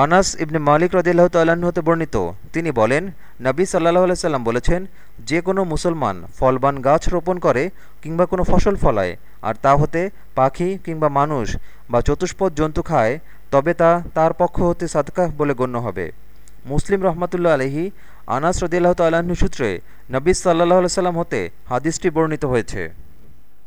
আনাস ইবনে মালিক রদিল্লাহ তাল্লাহ্ন হতে বর্ণিত। তিনি বলেন, নবী সাল্লাহ সাল্লাম বলেছেন, যে কোনো মুসলমান ফলবান গাছ রোপণ করে কিংবা কোনো ফসল ফলায়, আর তা হতে পাখি কিংবা মানুষ বা চতুষ্পদ জন্তু খায়, তবে তা তার পক্ষ হতে সাদকা বলে গণ্য হবে। মুসলিম রহমতুল্লা আলহি আনাস রদিল্লাহ তাল্লাহ্ন সূত্রে নবী সাল্লাহ সাল্লাম হতে হাদিসটি বর্ণিত হয়েছে।